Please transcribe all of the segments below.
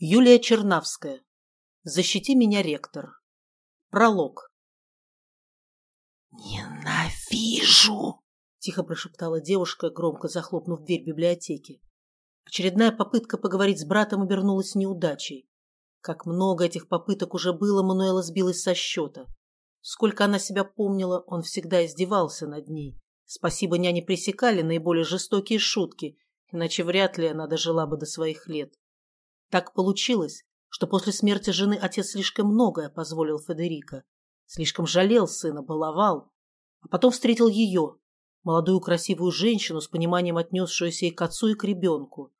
Юлия Чернавская. Защити меня, ректор. Пролог. «Ненавижу!» – тихо прошептала девушка, громко захлопнув дверь библиотеки. Очередная попытка поговорить с братом обернулась неудачей. Как много этих попыток уже было, Мануэла сбилась со счета. Сколько она себя помнила, он всегда издевался над ней. Спасибо няне пресекали наиболее жестокие шутки, иначе вряд ли она дожила бы до своих лет. Так получилось, что после смерти жены отец слишком многое позволил Федерико. Слишком жалел сына, баловал. А потом встретил ее, молодую красивую женщину с пониманием отнесшуюся и к отцу, и к ребенку.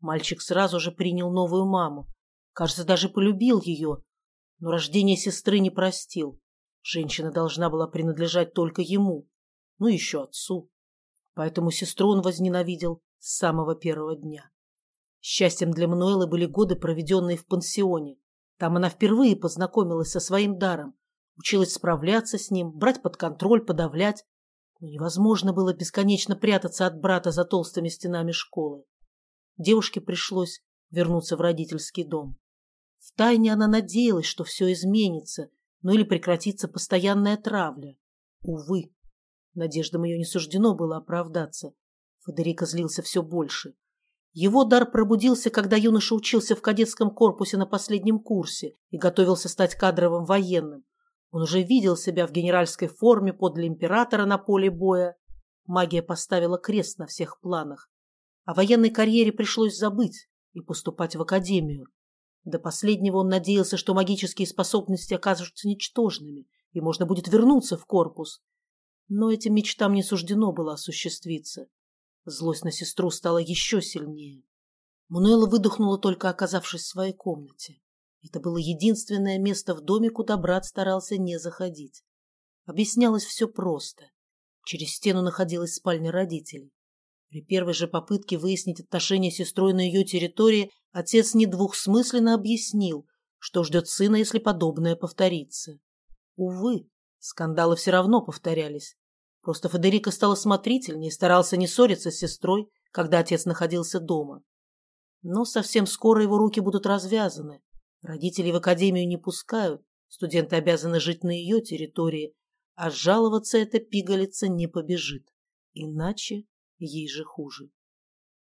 Мальчик сразу же принял новую маму. Кажется, даже полюбил ее. Но рождение сестры не простил. Женщина должна была принадлежать только ему. Ну, еще отцу. Поэтому сестру он возненавидел с самого первого дня. Счастьем для Мануэлы были годы, проведенные в пансионе. Там она впервые познакомилась со своим даром, училась справляться с ним, брать под контроль, подавлять. Но невозможно было бесконечно прятаться от брата за толстыми стенами школы. Девушке пришлось вернуться в родительский дом. Втайне она надеялась, что все изменится, ну или прекратится постоянная травля. Увы, надеждам ее не суждено было оправдаться. Федерико злился все больше. Его дар пробудился, когда юноша учился в кадетском корпусе на последнем курсе и готовился стать кадровым военным. Он уже видел себя в генеральской форме подле императора на поле боя. Магия поставила крест на всех планах. О военной карьере пришлось забыть и поступать в академию. До последнего он надеялся, что магические способности окажутся ничтожными, и можно будет вернуться в корпус. Но этим мечтам не суждено было осуществиться. Злость на сестру стала еще сильнее. Мануэла выдохнула, только оказавшись в своей комнате. Это было единственное место в доме, куда брат старался не заходить. Объяснялось все просто. Через стену находилась спальня родителей. При первой же попытке выяснить отношения с сестрой на ее территории отец недвухсмысленно объяснил, что ждет сына, если подобное повторится. Увы, скандалы все равно повторялись. Просто Федерико стал осмотрительнее и старался не ссориться с сестрой, когда отец находился дома. Но совсем скоро его руки будут развязаны. Родители в академию не пускают, студенты обязаны жить на ее территории, а жаловаться эта пигалица не побежит. Иначе ей же хуже.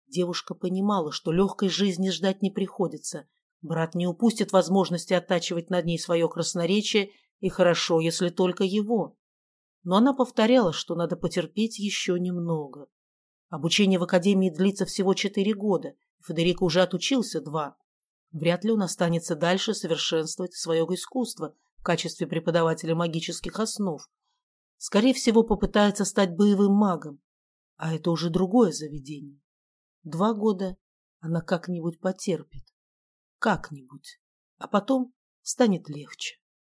Девушка понимала, что легкой жизни ждать не приходится. Брат не упустит возможности оттачивать над ней свое красноречие, и хорошо, если только его но она повторяла, что надо потерпеть еще немного. Обучение в академии длится всего четыре года, и Федерико уже отучился два. Вряд ли он останется дальше совершенствовать свое искусство в качестве преподавателя магических основ. Скорее всего, попытается стать боевым магом, а это уже другое заведение. Два года она как-нибудь потерпит. Как-нибудь. А потом станет легче.